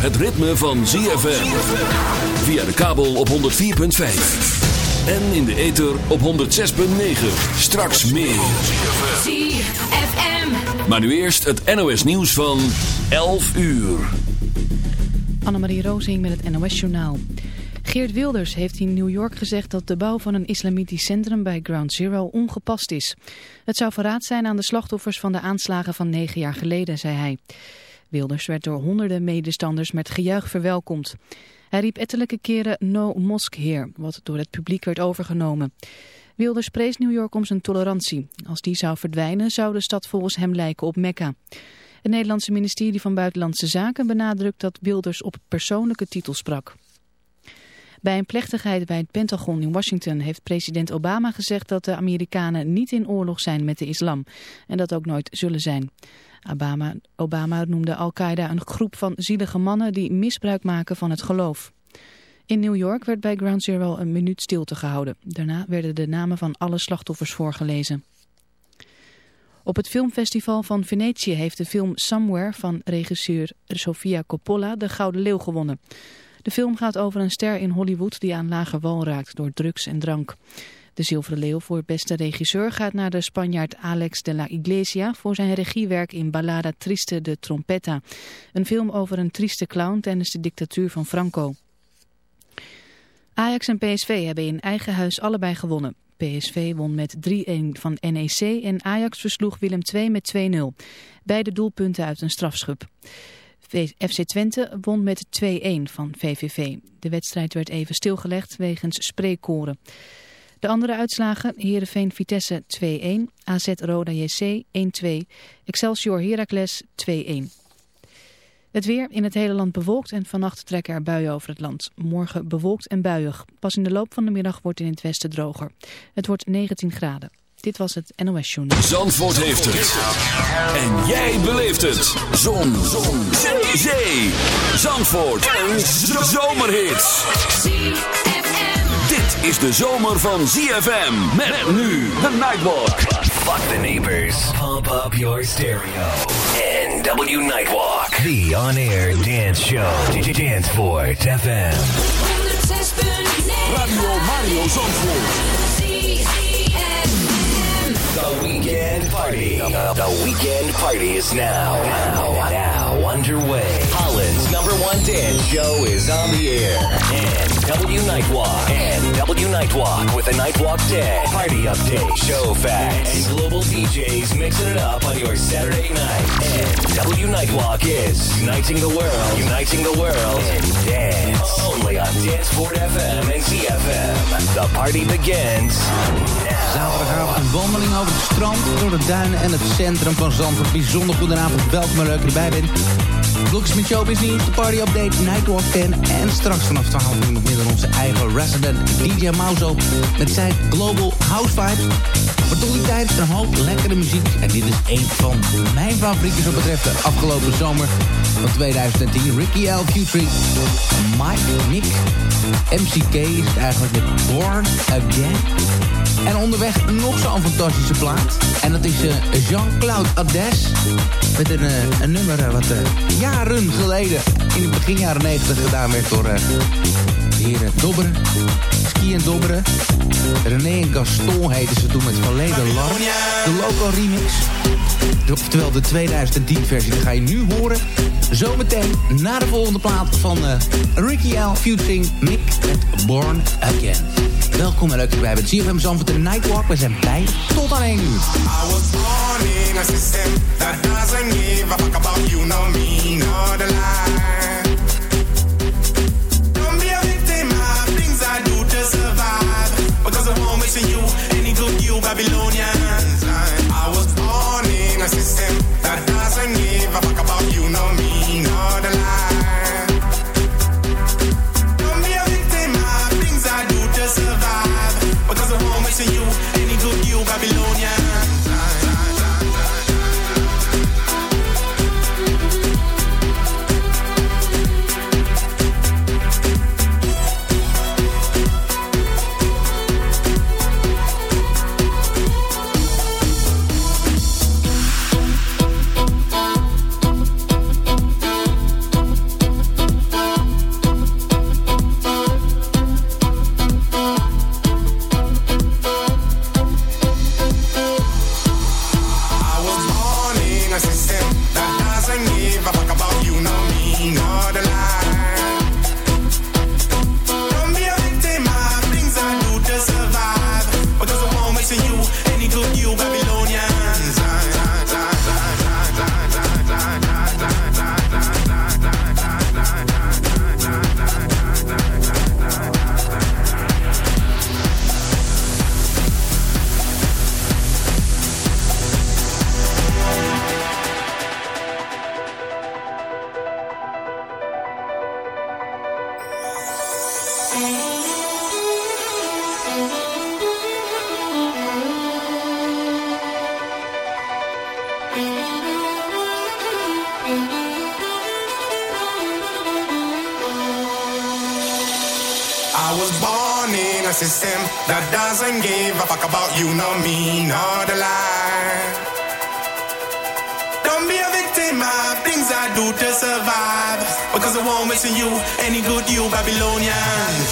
het ritme van ZFM. Via de kabel op 104.5. En in de ether op 106.9. Straks meer. ZFM. Maar nu eerst het NOS nieuws van 11 uur. Annemarie Rozing met het NOS Journaal. Geert Wilders heeft in New York gezegd dat de bouw van een islamitisch centrum bij Ground Zero ongepast is. Het zou verraad zijn aan de slachtoffers van de aanslagen van negen jaar geleden, zei hij. Wilders werd door honderden medestanders met gejuich verwelkomd. Hij riep ettelijke keren No Mosque Here, wat door het publiek werd overgenomen. Wilders prees New York om zijn tolerantie. Als die zou verdwijnen, zou de stad volgens hem lijken op Mekka. Het Nederlandse ministerie van Buitenlandse Zaken benadrukt dat Wilders op persoonlijke titel sprak. Bij een plechtigheid bij het Pentagon in Washington heeft president Obama gezegd dat de Amerikanen niet in oorlog zijn met de islam en dat ook nooit zullen zijn. Obama, Obama noemde Al-Qaeda een groep van zielige mannen die misbruik maken van het geloof. In New York werd bij Ground Zero een minuut stilte gehouden. Daarna werden de namen van alle slachtoffers voorgelezen. Op het filmfestival van Venetië heeft de film Somewhere van regisseur Sofia Coppola de Gouden Leeuw gewonnen. De film gaat over een ster in Hollywood die aan lager wal raakt door drugs en drank. De Zilveren Leeuw voor beste regisseur gaat naar de Spanjaard Alex de la Iglesia voor zijn regiewerk in Ballada Triste de Trompetta. Een film over een trieste clown tijdens de dictatuur van Franco. Ajax en PSV hebben in eigen huis allebei gewonnen. PSV won met 3-1 van NEC en Ajax versloeg Willem II met 2-0. Beide doelpunten uit een strafschub. FC Twente won met 2-1 van VVV. De wedstrijd werd even stilgelegd wegens spreekkoren. De andere uitslagen, Heerenveen Vitesse 2-1, AZ Roda JC 1-2, Excelsior Heracles 2-1. Het weer in het hele land bewolkt en vannacht trekken er buien over het land. Morgen bewolkt en buiig. Pas in de loop van de middag wordt in het westen droger. Het wordt 19 graden. Dit was het NOS Journal. Zandvoort heeft het. En jij beleeft het. Zon. Zon. Zee. Zee. Zandvoort. Een zomerhit. Is de zomer van ZFM. Met nu de Nightwalk. Fuck the neighbors. Pump up your stereo. NW Nightwalk. The on-air dance show. Danceport FM. 106.9. Radio Mario Zandvoort. The weekend party. The weekend party is now. Now. Now. Underway. Holland's number one dance show is on the air. NW Nightwalk. NW Nightwalk with a Nightwalk Day. Party update. Show facts. And global DJs mixing it up on your Saturday night. NW Nightwalk is uniting the world. Uniting the world in dance. Only on Danceport FM and CFM. The party begins. Zaterdagavond een wandeling over het strand, door de duinen en het centrum van Zandvoort. Bijzonder goedenavond, welkom en leuk je erbij bent. Blokjes met Showbiz Nieuws, de Party Update, Nightwalk 10. En straks vanaf 12 uur dan onze eigen resident DJ Mauzo. Met zijn Global House Vibes. Maar tot die tijd een hoop lekkere muziek. En dit is een van mijn favorieten wat betreft de afgelopen zomer van 2010. Ricky L. featuring Mike Nick. MCK is het eigenlijk met Born Again. En onderweg nog zo'n fantastische plaat. En dat is eh, Jean-Claude Adès. Met een, eh, een nummer eh, wat jaren geleden in het begin jaren 90 gedaan werd door de heren Dobberen. Ski en Dobberen. René en Gaston heten ze toen met Verleden Lar. De local remix. De- Oftewel de 2010 versie. Die ga je nu horen. Zometeen na de volgende plaat van eh, Ricky L. Featuring Mick met Born Again. Welkom en leuk dat je bij bent. CFM Zandvoort de Nightwalk. We zijn bij tot aan 1 uur. I was born in a system that doesn't give a fuck about you, no me, no the lie. Don't be a victim of things I do to survive. Because I won't miss you, any good you Babylonians. About you, nor me, nor the lie. Don't be a victim of things I do to survive. Because I won't miss you, any good you Babylonians.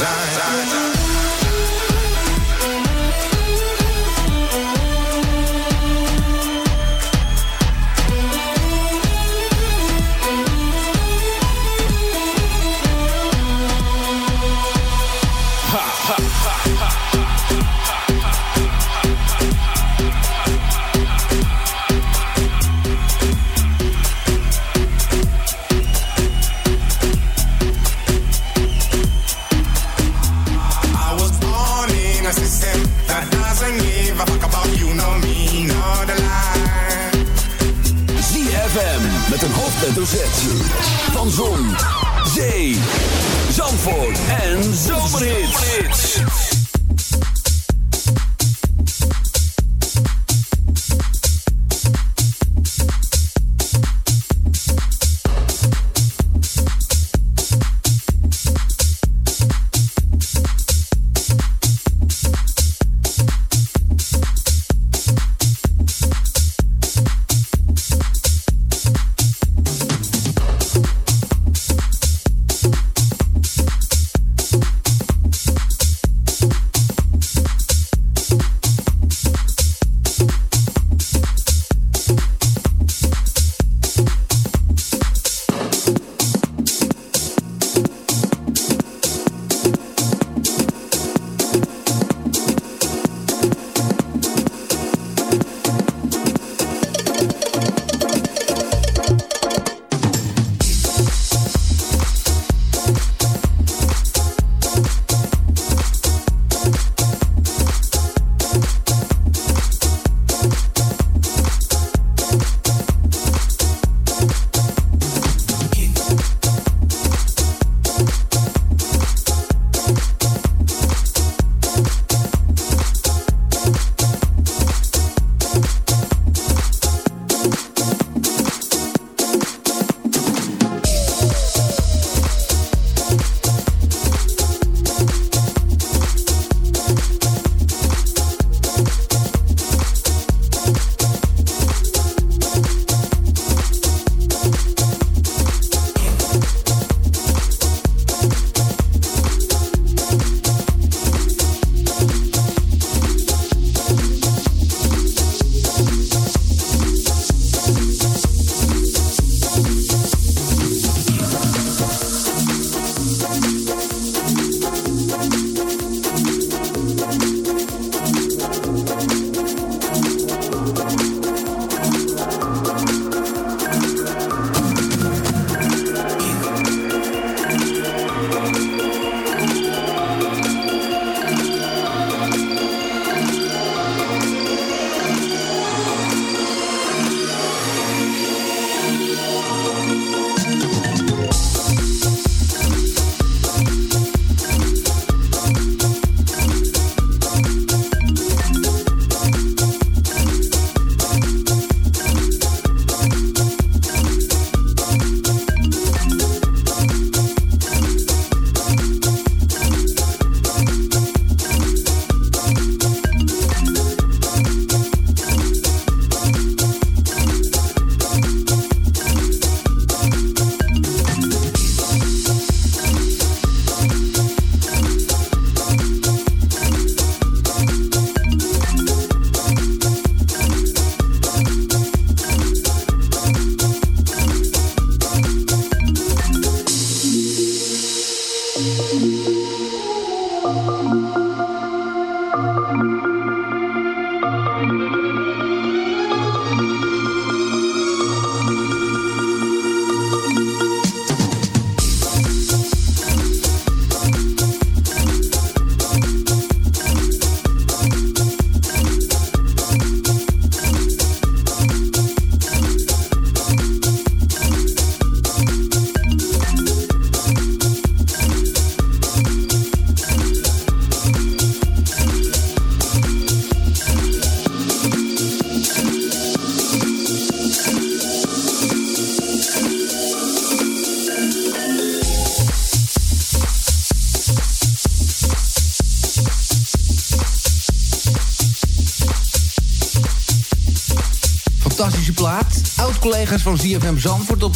Oud-collega's van ZFM Zandvoort op,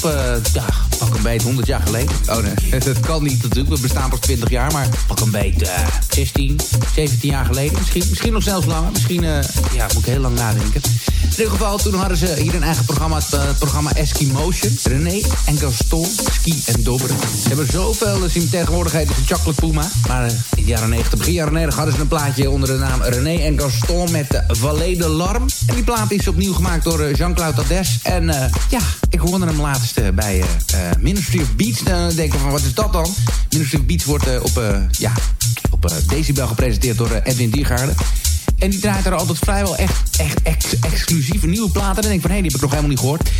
ja, pak een beet 100 jaar geleden. Oh nee, dat kan niet natuurlijk. We bestaan pas 20 jaar, maar pak een beet uh, 16, 17 jaar geleden. Misschien, misschien nog zelfs langer. Misschien, uh, ja, moet ik heel lang nadenken. In ieder geval, toen hadden ze hier een eigen programma, het uh, programma Eskimotion. René en Gaston, ski en dobberen. Ze hebben zoveel, dus in tegenwoordigheid is een chocolate puma. Maar in de jaren 90, begin jaren 90 hadden ze een plaatje onder de naam René en Gaston met de Vallée de Larm. En die plaat is opnieuw gemaakt door Jean-Claude Ades. En ja, ik hoorde hem laatst bij uh, Ministry of Beats. Dan denk ik van, wat is dat dan? Ministry of Beats wordt op, ja, op Decibel gepresenteerd door Edwin Diergaarde. En die draait er altijd vrijwel echt, echt ex exclusieve nieuwe platen. En denk ik van, hé, hey, die heb ik nog helemaal niet gehoord.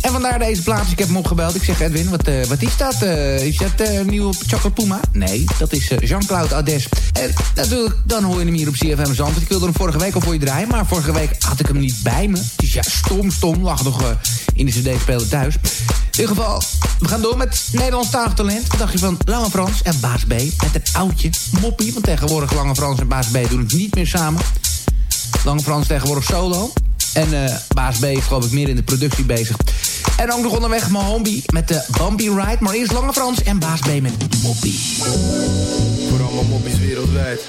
En vandaar deze plaat. Ik heb hem opgebeld. Ik zeg, Edwin, wat, uh, wat is dat? Uh, is dat uh, nieuwe Chocolate Puma? Nee, dat is Jean-Claude Ades. En natuurlijk, dan hoor je hem hier op CFM Zand. Ik wilde hem vorige week al voor je draaien. Maar vorige week had ik hem niet bij me. Dus ja, stom, stom. Lag nog in de cd-speler thuis. In ieder geval, we gaan door met Nederlands talent. Wat dacht je van Lange Frans en Baas B? Met het oudje Moppie. Want tegenwoordig Lange Frans en Baas B doen het niet meer samen. Lange Frans tegenwoordig solo. En uh, Baas B is geloof ik meer in de productie bezig. En ook nog onderweg mijn homie met de Bambi Ride. Maar eerst Lange Frans en Baas B met Moppie. Voor allemaal moppies wereldwijd.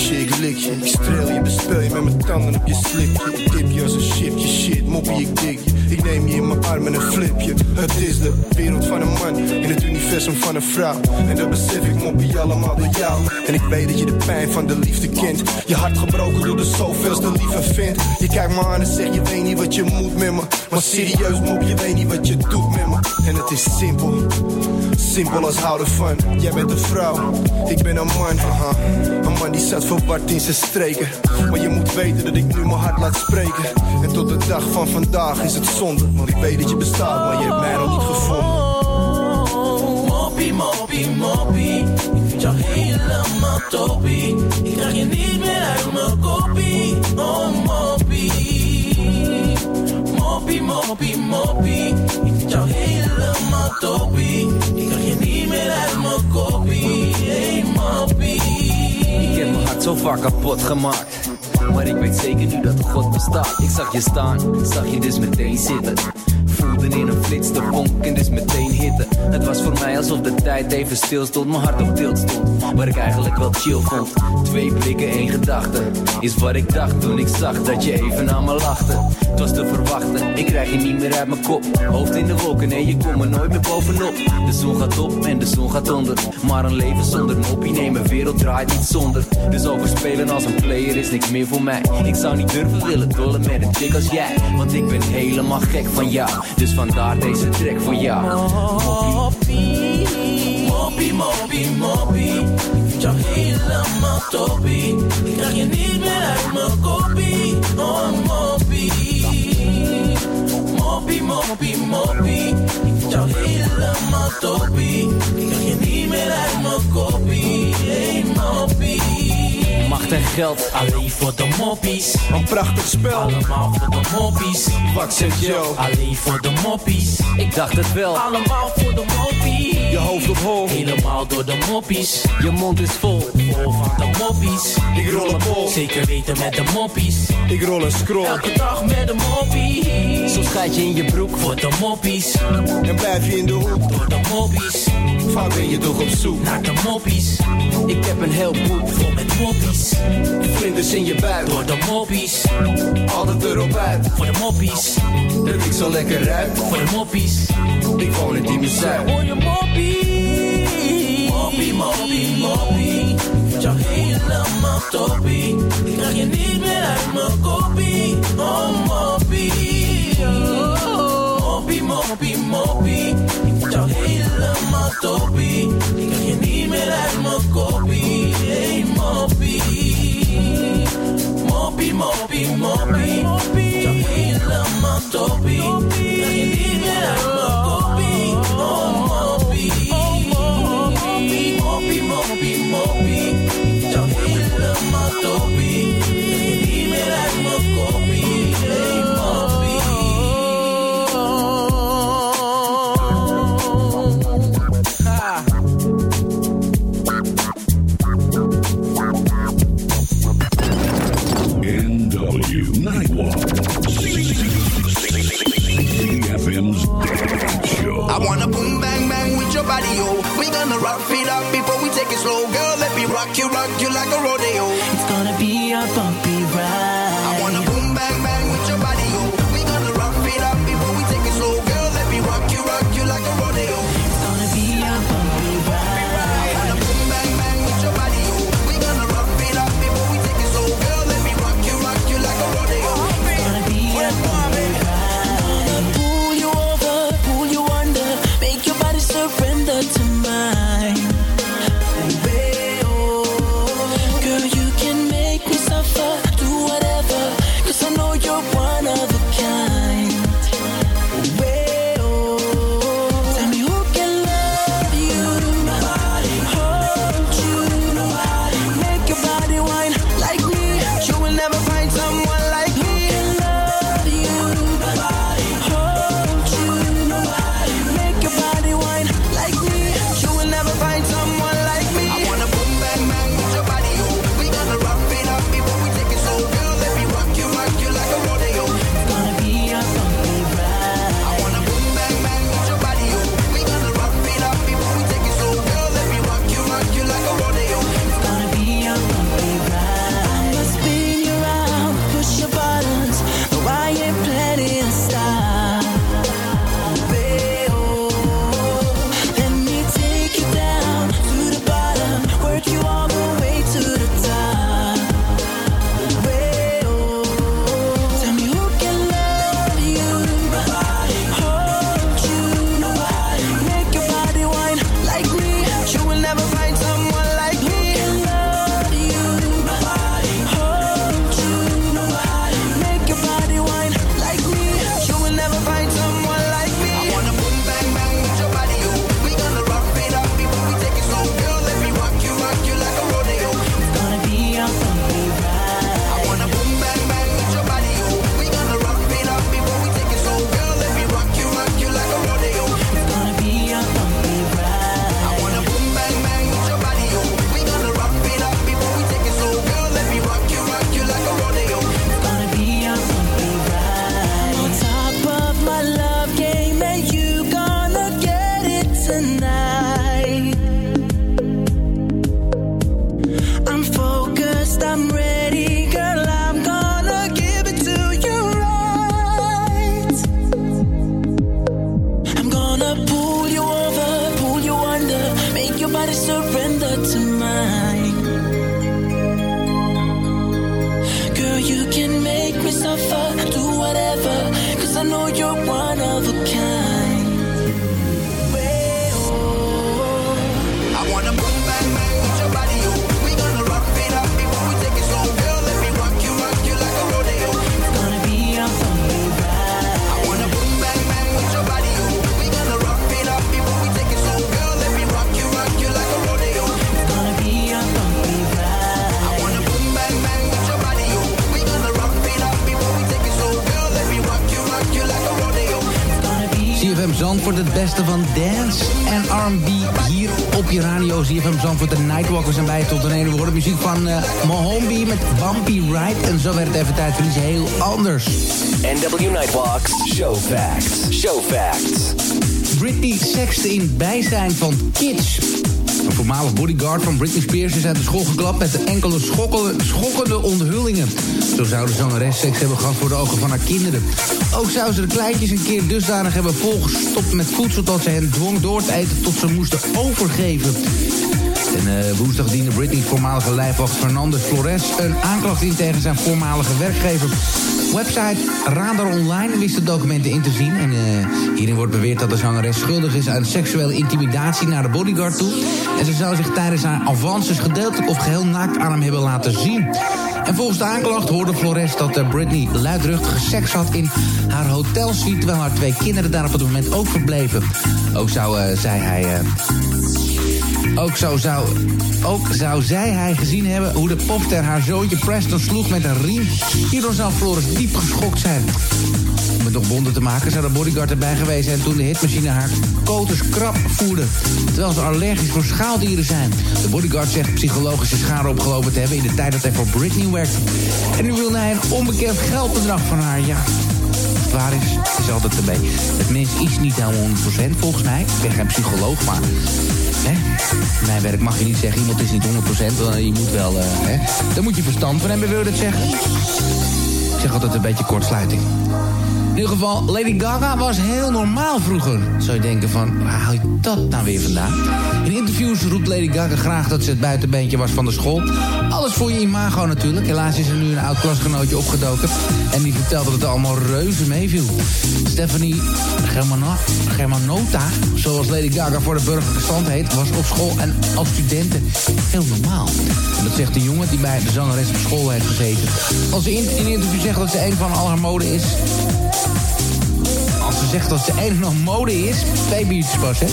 Je, ik lik je. Ik streel je, bespeel je met mijn tanden op je slipje. Ik dip je als een chipje, shit. Moppie, ik dik je. Ik neem je in mijn armen en flip je. Het is de wereld van een man in het universum van een vrouw. En dat besef ik moppie allemaal door jou. En ik weet dat je de pijn van de liefde kent. Je hart gebroken door de zoveelste lieve vindt. Je kijkt me aan en zegt je weet niet wat je moet met me. Maar serieus mop, je weet niet wat je doet met me. En het is simpel. Simpel als houden van. Jij bent een vrouw, ik ben een man. Aha. Een man die zat verward in zijn streken. Maar je moet weten dat ik nu mijn hart laat spreken. En tot de dag van vandaag is het zonde. Want ik weet dat je bestaat, maar je hebt mij nog niet gevonden. Moppie, moppie, moppie. Ik vind jou helemaal toppie. Ik krijg je niet meer uit mijn kopie. Oh, moppie. Moppie, moppie, moppie. Ik vind jou helemaal toppie. Ik krijg je niet meer uit mijn kopie. Zo vaak kapot gemaakt. Maar ik weet zeker nu dat God bestaat. Ik zag je staan, zag je dus meteen zitten. In een flits de vonk en dus meteen hitte. Het was voor mij alsof de tijd even stil stond, mijn hart op tilt stond. Waar ik eigenlijk wel chill vond. Twee blikken, één gedachte. Is wat ik dacht toen ik zag dat je even aan me lachte. Het was te verwachten, ik krijg je niet meer uit mijn kop. Hoofd in de wolken, nee je komt er nooit meer bovenop. De zon gaat op en de zon gaat onder. Maar een leven zonder moppie, nee mijn wereld draait niet zonder. Dus overspelen als een player is niks meer voor mij. Ik zou niet durven willen dollen met een chick als jij. Want ik ben helemaal gek van jou. Dus vandaar deze track voor jou. Moppie, moppie, moppie, moppie. Ik vind jou helemaal toppie. Ik krijg je niet meer uit mijn kopie. Oh, moppie. Moppie, moppie, moppie. Ik vind jou helemaal toppie. Ik krijg je niet meer uit mijn kopie. Hey, moppie. En geld, Alleen voor de moppies. Een prachtig spel. Allemaal voor de moppies. Wat zegt Joe? Alleen voor de moppies. ik dacht het wel. Allemaal voor de moppies. Je hoofd op hol. Helemaal door de moppies. Je mond is vol. Vol van de moppies. Ik rol een bol. Zeker weten met de moppies. Ik rol een scroll. Elke dag met de moppies. Gaat je in je broek. Voor de moppies. En blijf je in de hoek. Door de moppies. Vaak ben je toch op zoek. Naar de moppies. Ik heb een heel boek. Vol met moppies. Vlinders in je buik. Door de moppies. Altijd erop uit. Voor de moppies. Dat ik zo lekker ruik. Voor de moppies. Ik woon in Diemen Zuid. Hoor je moppie? Moppie, moppie, moppie. Vind jou helemaal toppie. Ik krijg je niet meer uit mijn kopie. Oh, moppie. Moppie, moppie, moppie. Ik jou helemaal toppie. Ik krijg je niet meer uit mijn kopie. Hey, moppie. Moppie, moppie, moppie. Ik jou helemaal toppie. Ik krijg je niet meer uit Sidewalks. Show facts. Show facts. Britney sekste in bijzijn van kids. Een voormalig bodyguard van Britney Spears is uit de school geklapt... met enkele schokkende onthullingen. Zo zou de zangeres seks hebben gehad voor de ogen van haar kinderen. Ook zou ze de kleintjes een keer dusdanig hebben volgestopt met voedsel... dat ze hen dwong door te eten tot ze moesten overgeven. En eh, woensdag diende Britney voormalige lijfwacht Fernandez Flores... een aanklacht in tegen zijn voormalige werkgever website Radar Online wist de documenten in te zien. En eh, hierin wordt beweerd dat de zangeres schuldig is aan seksuele intimidatie naar de bodyguard toe. En ze zou zich tijdens haar avances gedeeltelijk of geheel naakt aan hem hebben laten zien. En volgens de aanklacht hoorde Flores dat eh, Britney luidruchtige seks had in haar hotelsuite... terwijl haar twee kinderen daar op het moment ook verbleven. Ook zou, eh, zei hij... Ook, zou, ook zou zij hij gezien hebben hoe de popster haar zoontje Preston sloeg met een riem. Hierdoor zou Floris diep geschokt zijn. Om het nog bonden te maken zou de bodyguard erbij geweest zijn... toen de hitmachine haar koters krap voerde. Terwijl ze allergisch voor schaaldieren zijn. De bodyguard zegt psychologische schade opgelopen te hebben... in de tijd dat hij voor Britney werkte. En nu wil hij een onbekend geldbedrag van haar, ja waar is, is altijd erbij. Het mens is niet helemaal 100% volgens mij. Ik ben geen psycholoog, maar... Hè? Mijn werk mag je niet zeggen, iemand is niet 100%. want Je moet wel, eh, hè? Daar moet je verstand van hebben, wil je dat zeggen? Ik zeg altijd een beetje kortsluiting. In ieder geval, Lady Gaga was heel normaal vroeger. Zou je denken van, waar haal je dat nou weer vandaan? In interviews roept Lady Gaga graag dat ze het buitenbeentje was van de school. Alles voor je imago natuurlijk. Helaas is er nu een oud klasgenootje opgedoken. En die vertelt dat het allemaal reuze meeviel. Stephanie Germano Germanota, zoals Lady Gaga voor de burgerlijke stand heet... was op school en als studenten heel normaal. En dat zegt de jongen die bij de zangeres op school heeft gezeten. Als ze in, in een interview zegt dat ze een van al haar mode is... Als ze zegt dat ze een en nog mode is, baby's pas, hè.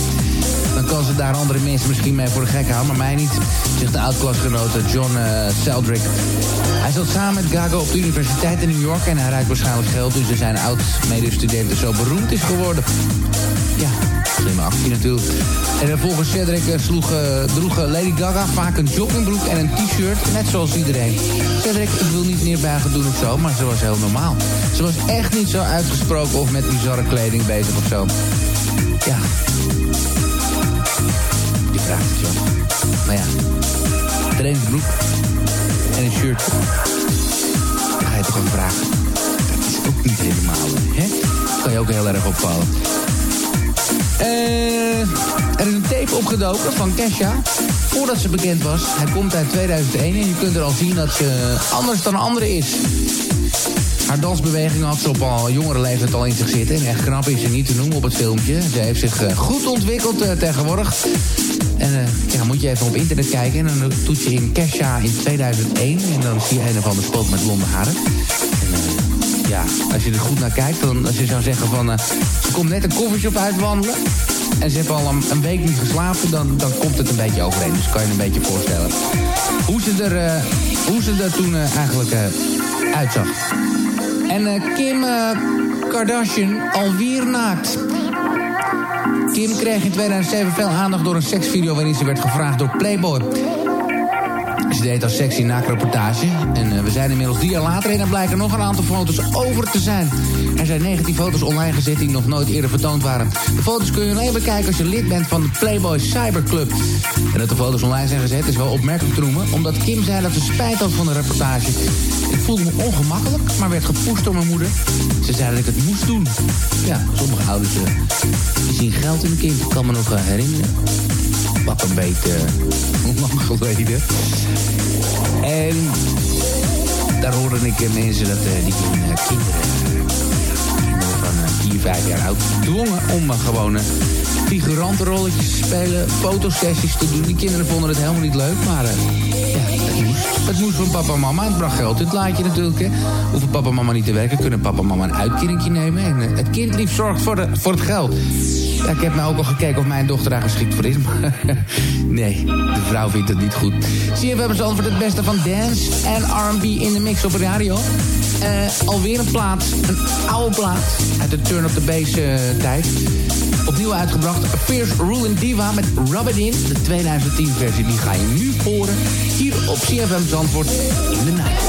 Dan kan ze daar andere mensen misschien mee voor de gek houden, maar mij niet. Zegt de oud-klasgenote John uh, Seldrick. Hij zat samen met Gaga op de universiteit in New York en hij ruikt waarschijnlijk geld, dus er zijn oud-medestudenten zo beroemd is geworden. Ja, slimme actie natuurlijk. En volgens Cedric uh, sloeg, uh, droeg Lady Gaga vaak een joggingbroek en een t-shirt, net zoals iedereen. Cedric, ik wil niet neerbuigen doen of zo, maar ze was heel normaal. Ze was echt niet zo uitgesproken of met bizarre kleding bezig of zo. Ja. Je vraagt het, joh. Maar ja, trainingsbroek en een shirt. Ga je toch even vragen. Dat is ook niet helemaal, hè? Kan je ook heel erg opvallen. Uh, er is een tape opgedoken van Kesha. Voordat ze bekend was. Hij komt uit 2001 en je kunt er al zien dat ze anders dan anderen is. Haar dansbeweging had ze op al jongere leeftijd al in zich zitten. En echt knap is ze niet te noemen op het filmpje. Ze heeft zich uh, goed ontwikkeld uh, tegenwoordig. En ja, moet je even op internet kijken. En dan doet je in Kesha in 2001. En dan zie je een of andere spot met blonde haren. Ja, als je er goed naar kijkt, dan als je zou zeggen van... Ze komt net een koffieshop uitwandelen... en ze heeft al een, week niet geslapen... Dan, dan komt het een beetje overeen. Dus kan je een beetje voorstellen... hoe ze er, uh, hoe ze er toen uh, eigenlijk uitzag. En Kim Kardashian alweer naakt. Kim kreeg in 2007 veel aandacht door een seksvideo... waarin ze werd gevraagd door Playboy... Ze deed als sexy naakreportage. En uh, we zijn inmiddels drie jaar later en er blijken nog een aantal foto's over te zijn. Er zijn 19 foto's online gezet die nog nooit eerder vertoond waren. De foto's kun je alleen bekijken als je lid bent van de Playboy Cyberclub. En dat de foto's online zijn gezet is wel opmerkelijk te noemen... omdat Kim zei dat ze spijt had van de reportage. Ik voelde me ongemakkelijk, maar werd gepusht door mijn moeder. Ze zei dat ik het moest doen. Ja, sommige ouders uh, zien geld in een kind. Kan me nog uh, herinneren. Wat een beetje lang geleden. En daar hoorde ik mensen dat uh, die uh, kinderen, kinderen van 4, 5 jaar oud dwongen om gewoon figurantenrolletjes te spelen, fotosessies te doen. Die kinderen vonden het helemaal niet leuk, maar ja, het moest. Het moest van papa en mama. Het bracht geld in het laadje natuurlijk. Hè. Hoeven papa en mama niet te werken, kunnen papa en mama een uitkeringje nemen. En uh, het kind lief zorgt voor, de, voor het geld. Ik heb nou ook al gekeken of mijn dochter daar geschikt voor is. Maar nee, de vrouw vindt het niet goed. Zie je, we hebben zo voor het beste van dance en R&B in de mix op de radio. Uh, alweer een plaat, een oude plaat uit de Turn Up The Bass uh, tijd. Opnieuw uitgebracht, Fierce Ruling Diva met Rub In. De 2010 versie, die ga je nu horen. Hier op CFM Zandvoort in de night.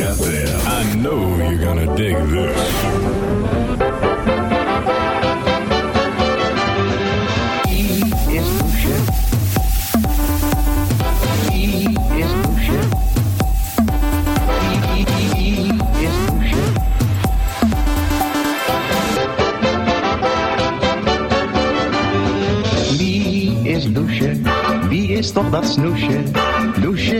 ZFM. I know you're gonna dig this. is douche. Wie is douche? Wie, wie, wie is douche? Wie is douche? Wie is toch dat snoesje? Loesje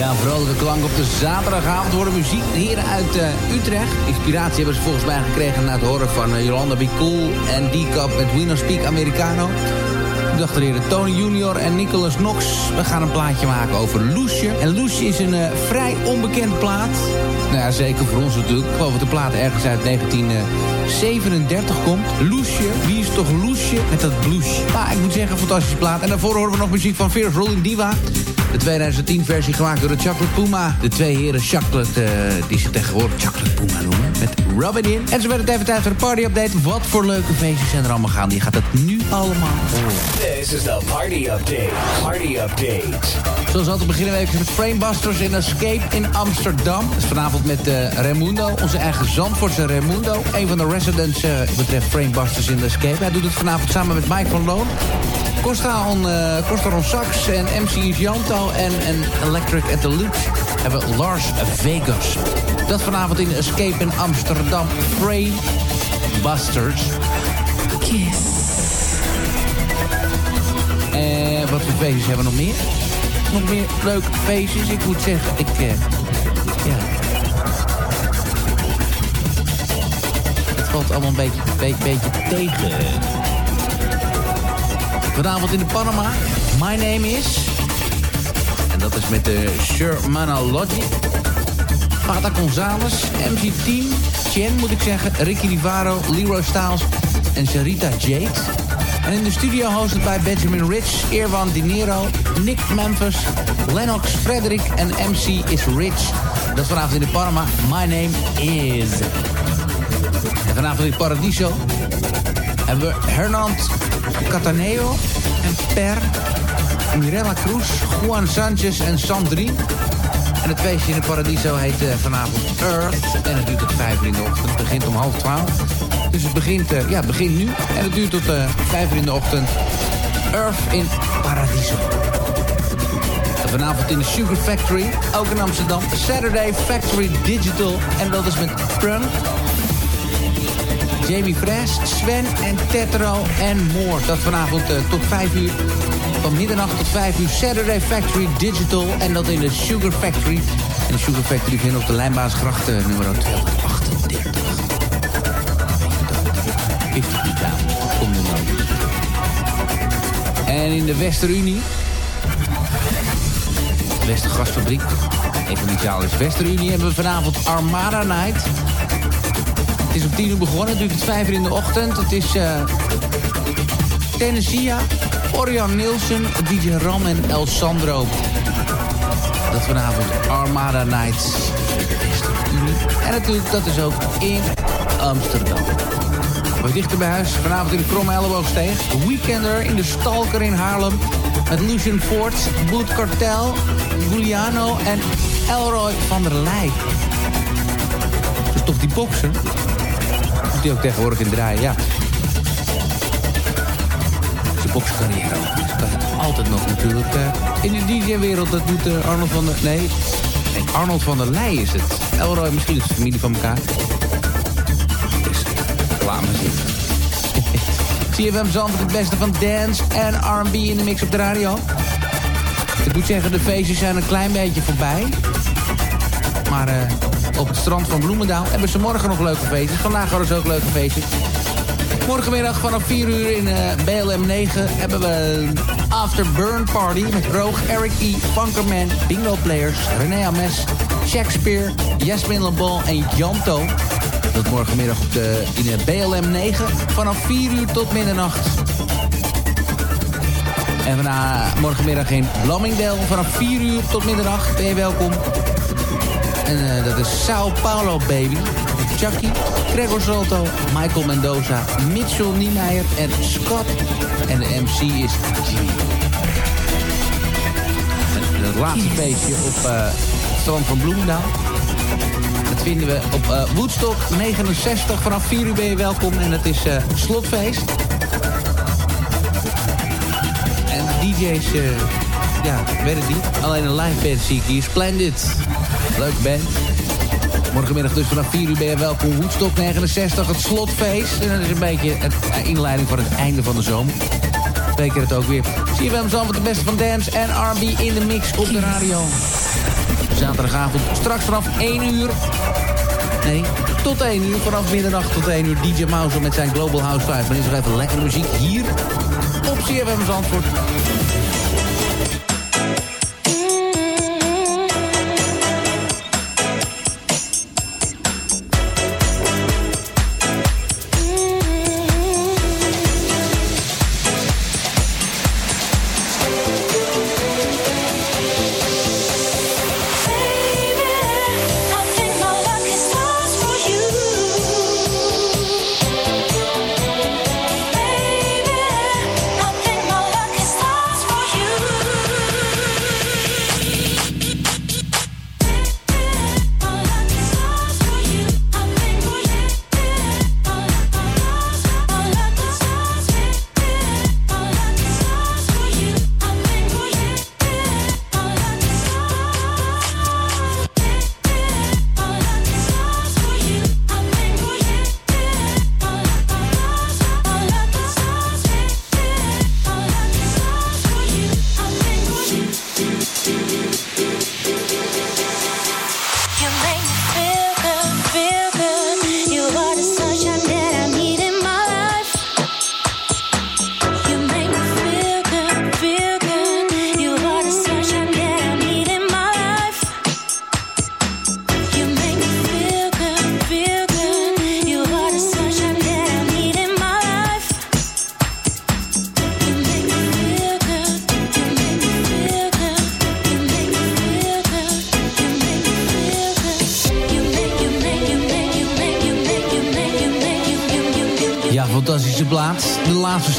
Ja, vrolijke klank op de zaterdagavond worden muziek. Heren uit eh, Utrecht. Inspiratie hebben ze volgens mij gekregen na het horen van eh, Jolanda Be Cool en D-Cup met Winner Speak Americano. Dachten de heren Tony Junior en Nicholas Knox. We gaan een plaatje maken over Loesje. En Loesje is een eh, vrij onbekend plaat. Nou ja, zeker voor ons natuurlijk. Ik geloof dat de plaat ergens uit 1937 komt. Loesje, wie is toch Loesje met dat blouseje? Maar ik moet zeggen, fantastische plaat. En daarvoor horen we nog muziek van Fierce Rolling Diva. De 2010 versie gemaakt door de Chocolate Puma. De twee heren Chocolate, eh, die ze tegenwoordig Chocolate Puma noemen. Met Robin in. En zo werd het even tijd voor de party update. Wat voor leuke feestjes zijn er allemaal gaan. Die gaat het nu allemaal horen. This is the party update. Party update. Zoals altijd beginnen we even met Framebusters in Escape in Amsterdam. Dat is vanavond met eh Raimundo, onze eigen Zandvoortse Raimundo. Een van de residents eh, betreft Framebusters in Escape. Hij doet het vanavond samen met Mike van Loon. Costa on, eh, Costa on Sax en MC Janto en, en Electric at the Lute hebben Lars Vegas. Dat vanavond in Escape in Amsterdam. Framebusters. Kiss. En wat voor feestjes hebben we nog meer? Nog meer leuke feestjes? Ik moet zeggen, ik... eh, ja. Het valt allemaal een beetje, beetje, beetje tegen. Vanavond in de Panama. My name is... En dat is met de Shermana Logic. Fata Gonzalez, MC Team, Chen moet ik zeggen, Ricky Rivaro, Leroy Styles en Sarita Jade. En in de studio host het bij Benjamin Rich, Irwan Di Niro, Nick Memphis, Lennox Frederick en MC is Rich. Dat is vanavond in de Panama. My name is. En vanavond in Paradiso hebben we Hernand Cataneo en Per, Mirella Cruz, Juan Sanchez en Sandrine. En het feestje in de Paradiso heet eh, vanavond Earth. En het duurt tot vijf uur in de ochtend. Het begint om half twaalf. Dus het begint, eh, ja, het begint nu. En het duurt tot eh, vijf uur in de ochtend. Earth in Paradiso. Vanavond in de Sugar Factory. Ook in Amsterdam. Saturday Factory Digital. En dat is met Prunk. Jamie Fresh, Sven en Tetro en Moore. Dat vanavond eh, tot 5 uur. Van middernacht tot 5 uur. Saturday Factory Digital. En dat in de Sugar Factory. En de Sugar Factory vindt op de Lijnbaansgracht eh, nummer 238. 50 niet aan. Kom er nou. En in de Westerunie. Westergasfabriek. Economicaal is Westerunie. Hebben we vanavond Armada Night. Het is om 10 uur begonnen, het duurt tot 5 uur in de ochtend. Het is eh Tennessee, Orion Nielsen, DJ Ram en El Sandro. Dat vanavond Armada Nights. En natuurlijk, dat is ook in Amsterdam. Wat dichter bij huis, vanavond in de Kromme Elleboogsteeg. Weekender in de Stalker in Haarlem. Met Lucian Ford, Boot Cartel, Giuliano en Elroy van der Leij. Toch die bokser? Hij ook tegenwoordig in draaien, ja. Zijn bokscarrière kan altijd nog natuurlijk. eh, in de DJ-wereld, dat doet eh, Arnold van der... Nee, nee, Arnold van der Leij is het. Elroy, misschien is het familie van elkaar. Dus, laat maar zitten. CFM Zand, het beste van dance en R&B in de mix op de radio. Ik moet zeggen, de feestjes zijn een klein beetje voorbij. Maar eh, op het strand van Bloemendaal hebben ze morgen nog leuke feestjes. Vandaag hadden ze ook leuke feestjes. Morgenmiddag vanaf 4 uur in eh, BLM 9 hebben we een afterburn party met Roog, Eric E, Funkerman, Bingo Players, René Ames, Shakespeare, Jasmin Lebon en Janto. Dat morgenmiddag op de, in de BLM 9 vanaf 4 uur tot middernacht. En daarna morgenmiddag in Bloomingdale vanaf 4 uur tot middernacht. Ben je welkom. En eh, dat is Sao Paulo Baby. Chucky, Gregor Salto, Michael Mendoza, Mitchell Niemeyer en Scott. En de MC is. En het laatste feestje op strand van Bloemendaal. Dat vinden we op eh, Woodstock 69. Vanaf 4 uur ben je welkom. En het is slotfeest. En de DJ's, ja, weet het niet. Alleen een live band zie ik hier. Splendid. Leuke band. Morgenmiddag dus vanaf 4 uur ben je welkom. Woodstock 69, het slotfeest. En dat is een beetje een inleiding voor het einde van de zomer. Twee keer het ook weer. Zie je wel met de beste van dance en R&B in de mix op de radio. Zaterdagavond straks vanaf 1 uur. Nee, tot 1 uur. Vanaf middernacht tot 1 uur. DJ Mouse met zijn Global House 5. Maar is nog even lekkere muziek hier op CFM Zandvoort.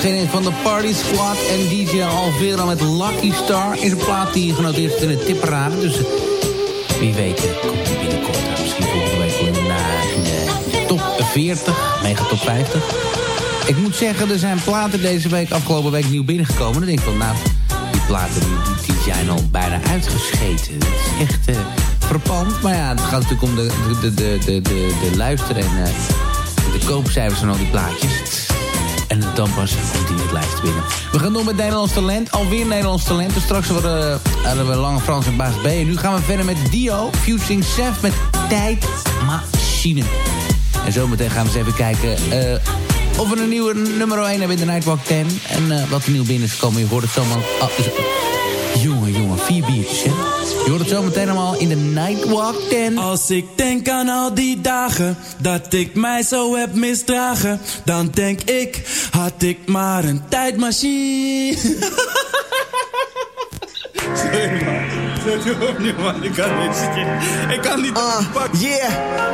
Verschenen van de Party Squad en DJ Alvera met Lucky Star is een plaat die genoteerd is in de tipparade. Dus eh, wie weet eh, komt die binnenkort. eh, Misschien volgende week in de, in de top 40, mega top 50. Ik moet zeggen, er zijn platen deze week, afgelopen week nieuw binnengekomen. Dan denk ik van, nou, die platen die, die, zijn al bijna uitgescheten. Het is echt eh verpand. Maar ja, het gaat natuurlijk om de, de, de, de, de, en eh, de koopcijfers van al die plaatjes. En dan pas komt die het lijst binnen. We gaan door met Nederlands Talent. Alweer Nederlands Talent. Dus straks hadden we, we Lange Frans en Baas B. En nu gaan we verder met Dio, Fusing Chef met Tijdmachine. En zometeen gaan we eens even kijken eh, of we een nieuwe nummer 1 hebben in de Nightwalk 10. En eh, wat er nieuw binnen is gekomen. Je hoort het zomaar... Oh, jongen, jongen, vier biertjes, hè? Je hoort het zometeen allemaal in de Nightwalk 10. Als ik denk aan al die dagen dat ik mij zo heb misdragen, dan denk ik, had ik maar een tijdmachine. Sorry man. Nee, man, ik kan niet zitten. Ik kan niet. Uh, yeah.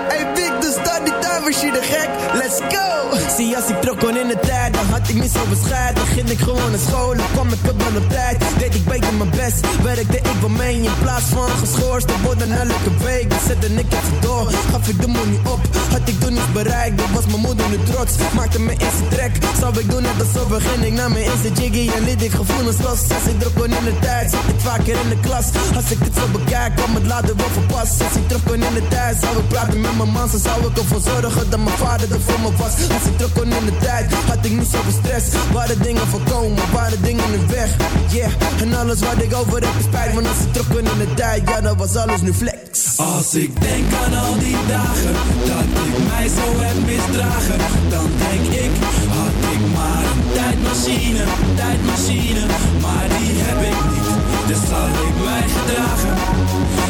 Hey, Big, dus start die tijdmachine gek. Let's go. Zie, als ik trok kon in de tijd, ik niet zo bescheid. Dan ging ik gewoon naar school en kwam ik op wel op tijd. Deed ik beter mijn best, werkte ik wel mee. In plaats van geschorst te worden elke week. Dan zette ik even door, gaf ik de money op. Had ik toen niets bereikt, dan was mijn moeder nu trots. Maakte me eerste trek, zou ik doen net alsof begin ik naar mijn eerste jiggy. En liet ik gevoelens los. Als ik druk kon in de tijd, zat ik vaker in de klas. Als ik dit zo bekijk, kwam het later wel verpast. Als ik terug kon in de tijd, zou ik praten met mijn man. Zo zou ik ervoor zorgen dat mijn vader er voor me was. Als ik terug kon in de tijd, had ik niet zoveel stress. Waren dingen voorkomen, waren dingen nu weg. Yeah, en alles wat ik over heb spijt. Want als ik terug kon in de tijd, ja, dan was alles nu flex. Als ik denk aan al die dagen dat ik mij zo heb misdragen, dan denk ik, had ik maar een tijdmachine, tijdmachine, maar die heb ik niet. Dus zal ik mij gedragen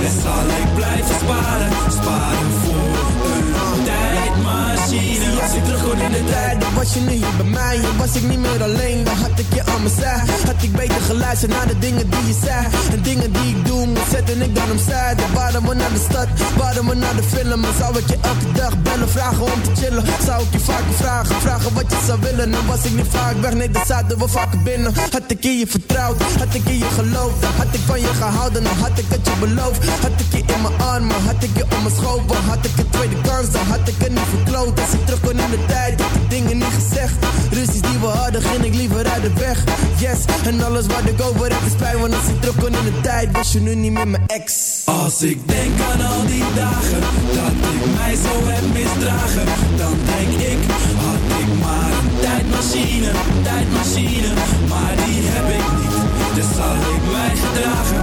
en zal ik blijven sparen, sparen voor een tijdmachine. Ik terug in de tijd, dan was je nu hier bij mij. En was ik niet meer alleen, dan had ik je aan mijn zij. Had ik beter geluisterd naar de dingen die je zei. En dingen die ik doe, zetten ik dan opzij. Dan waren we naar de stad, waren we naar de film. En zou ik je elke dag bellen, vragen om te chillen. Zou ik je vaker vragen, vragen wat je zou willen. Dan was ik niet vaak weg, nee, dan zaten we vaker binnen. Had ik in je vertrouwd, had ik in je geloofd. Dan had ik van je gehouden, dan had ik het je beloofd. Had ik je in mijn armen, had ik je om mijn schoven. Had ik een tweede kans, dan had ik het niet verkloot. Als ik terug in de tijd, had ik dingen niet gezegd. Ruzies die we hadden, ging ik liever uit de weg. Yes, en alles wat ik over heb is pijn. Want als ik terug kon in de tijd, was je nu niet meer mijn ex. Als ik denk aan al die dagen dat ik mij zo heb misdragen, dan denk ik, had ik maar een tijdmachine, tijdmachine, maar die heb ik niet. Dus zal ik mij gedragen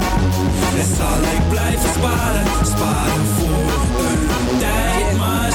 en zal ik blijven sparen, sparen voor een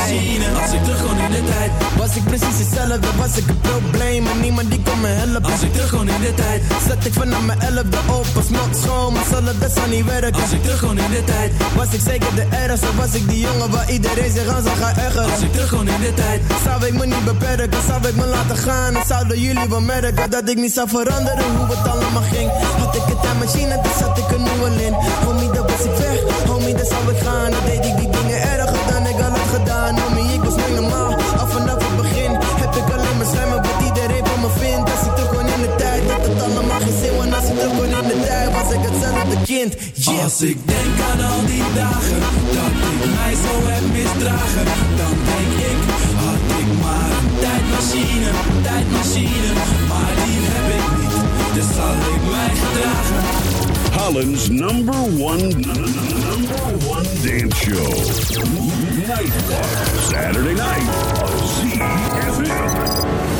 Als ik terug kon in de tijd, Was ik precies hetzelfde, was ik een probleem. En niemand die kon me helpen. Als ik terug kon in de tijd, Zet ik vanaf mijn elfde op als not schoon Maar zal het best niet werken? Als ik terug kon in de tijd, Was ik zeker de ergste, was ik die jongen waar iedereen zich aan zou gaan ergeren? Als ik terug kon in de tijd, Zou ik me niet beperken, zou ik me laten gaan? En zouden jullie wel merken dat ik niet zou veranderen? Hoe het allemaal ging Had ik een tijdmachine, dan zat ik er nu al in. Homie, dan was ik weg, homie, dan zou ik gaan. Dan deed ik die gedaan Homie, ik was niet normaal, al vanaf het begin Heb ik alleen maar slijmen wat iedereen van me vindt Als ik terug kon in de tijd, dat het allemaal geen zin Want als ik terug kon in de tijd, was ik hetzelfde kind Yeah. Als ik denk aan al die dagen dat ik mij zo heb misdragen, dan denk ik, had ik maar een tijdmachine, tijdmachine, maar die heb ik niet. Dus zal ik mij gedragen. Holland's number one, number one dance show. Nightwalk. Saturday night. ZFM.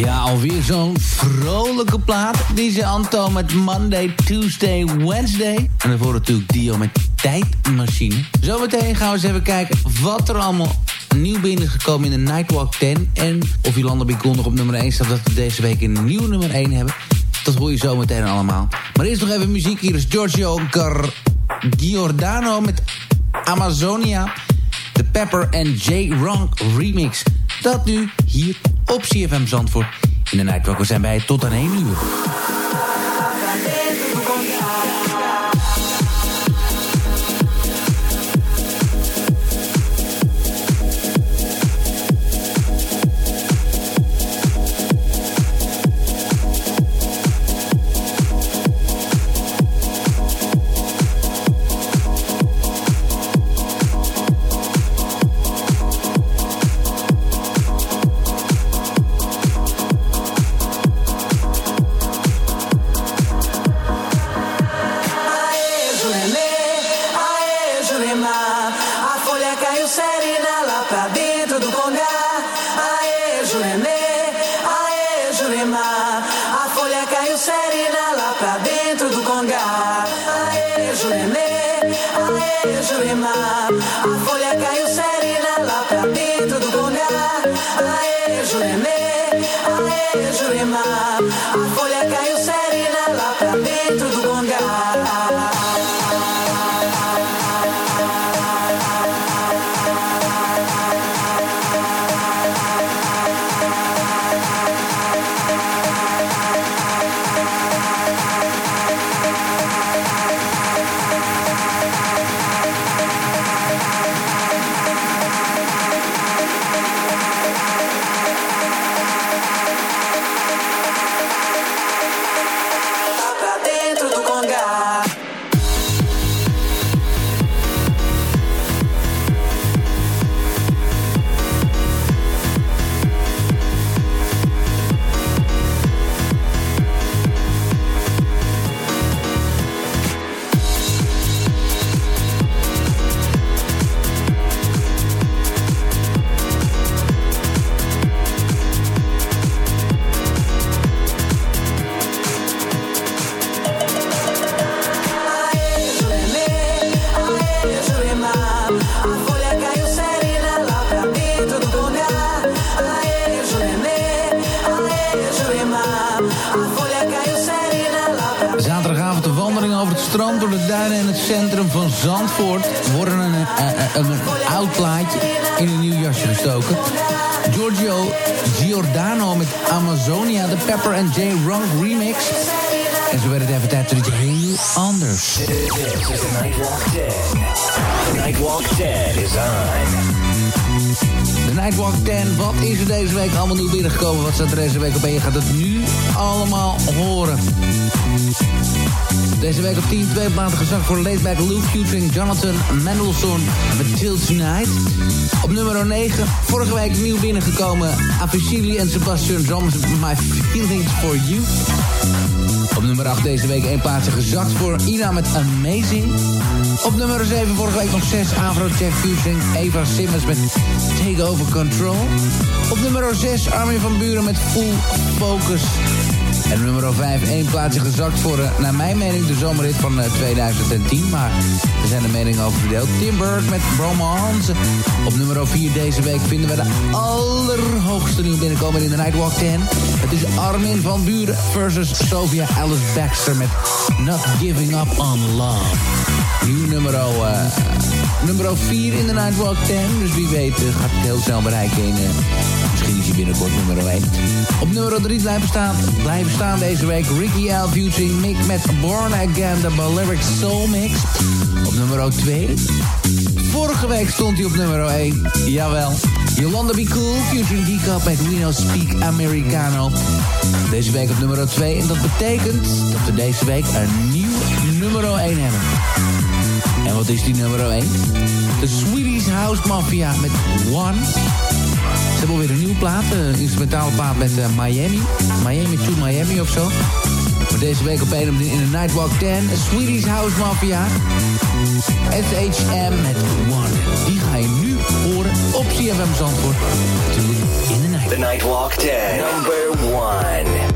Alweer zo'n vrolijke plaat. Die ze aantoon met Monday, Tuesday, Wednesday. En daarvoor natuurlijk Dio met Tijdmachine. Zometeen gaan we eens even kijken wat er allemaal nieuw binnen is gekomen in de Nightwalk 10. En of Jolanda Bicon nog op nummer 1 staat, dat we deze week een nieuw nummer 1 hebben. Dat hoor je zo meteen allemaal. Maar eerst nog even muziek. Hier is Giorgio Gar Giordano met Amazonia. De Pepper and J. Ronk remix. Dat nu hier op CFM Zandvoort. In de Nightwalk zijn je tot aan 1 uur. 10, wat is er deze week allemaal nieuw binnengekomen? Wat staat er deze week op en je gaat het nu allemaal horen. Deze week op 10, twee platen gezakt voor Laidback Luke featuring Jonathan Mendelssohn met Till Tonight. Op nummer 9, vorige week nieuw binnengekomen Avicii en Sebastian Drums My Feelings For You. Op nummer 8 deze week één plaatsje gezakt voor Ina met Amazing. Op nummer 7 vorige week nog 6 Afrojack featuring Eva Simmons met Take Over Control. Op nummer 6 Armin van Buren met Full Focus. En nummer 5 één plaatsje gezakt voor, eh, naar mijn mening, de zomerrit van eh, 2010. Maar er zijn de meningen over verdeeld. Tim Burke met Bromance. Op nummer 4 deze week vinden we de allerhoogste nieuw binnenkomen in de Nightwalk 10. Het is Armin van Buren versus Sophia Alice Baxter met Not Giving Up on Love. Nieuw nummer, eh, nummer 4 in de Nightwalk 10. Dus wie weet eh, gaat het heel snel bereiken in... Misschien is hij binnenkort nummer 1. Op nummer 3 blijven staan, blijven staan deze week Ricky L. featuring Mick met Born Again, de Balearic Soul Mix. Op nummer 2. Vorige week stond hij op nummer 1. Jawel. Yolanda Be Cool featuring D-Cup met We Speak Americano. Deze week op nummer 2. En dat betekent dat we deze week een nieuw nummer 1 hebben. En wat is die nummer 1? De Swedish House Mafia met One hebben alweer een nieuwe plaat. Eh, een instrumentale plaat met eh, Miami. Miami to Miami of zo. Maar deze week op een in de Nightwalk 10. Swedish House Mafia. SHM met One. Die ga je nu horen op CFM Zandvoort. Toen in de The Nightwalk 10, number 1.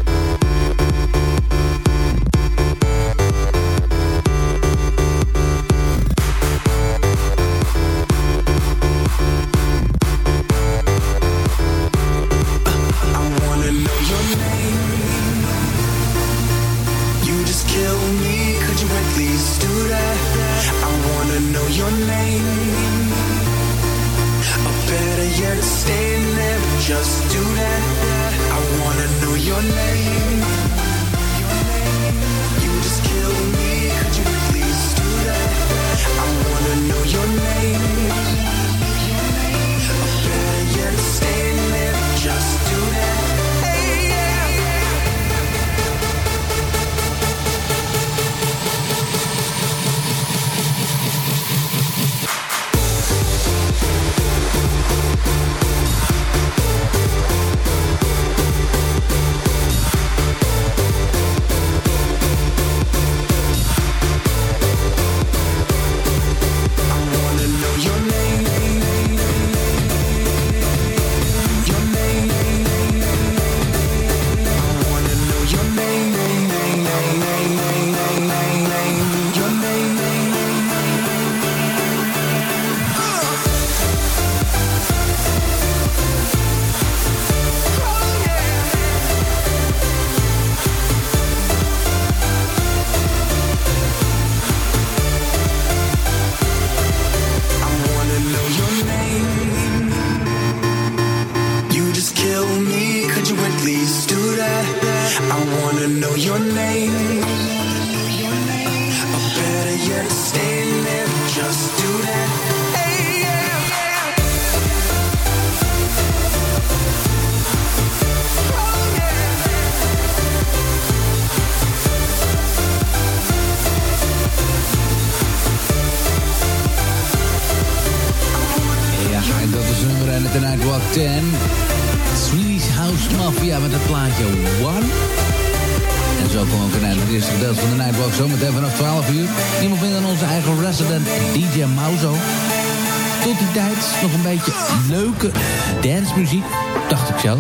dacht ik zelf.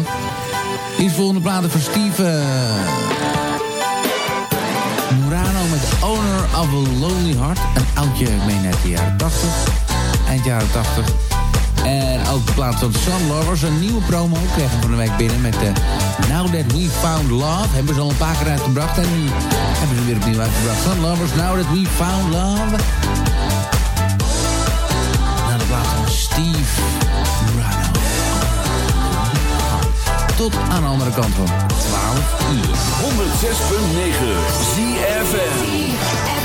Is volgende plaatje voor Steve... Eh, Murano met Owner of a Lonely Heart. Een oudje, mee naar de jaren 80. Eind jaren 80. En ook de plaat van Sun Lovers. Een nieuwe promo kregen we van de week binnen met de Now That We Found Love. Hebben ze al een paar keer uitgebracht. En nu hebben ze weer opnieuw uitgebracht. Sun Lovers, Now That We Found Love. Naar de plaat van Steve Murano. Tot aan de andere kant van 12 uur. 106.9 ZFN.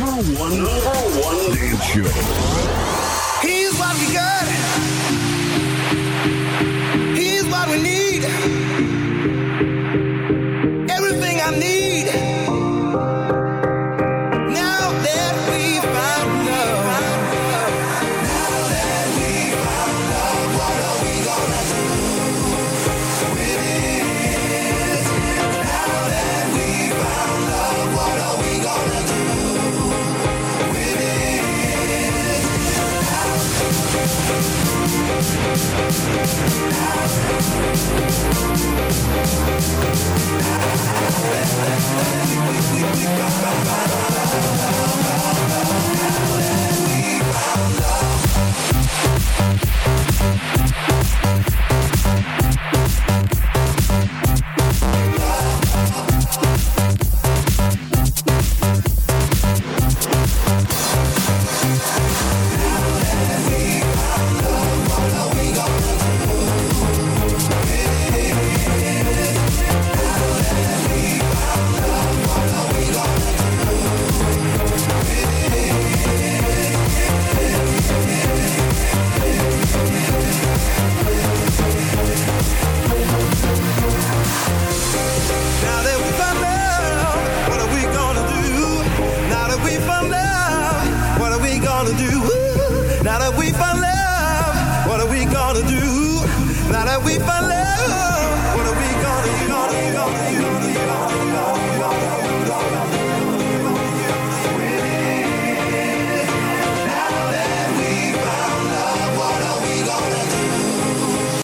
number one, number one dance show. He's what we got. He's what we need. We'll be.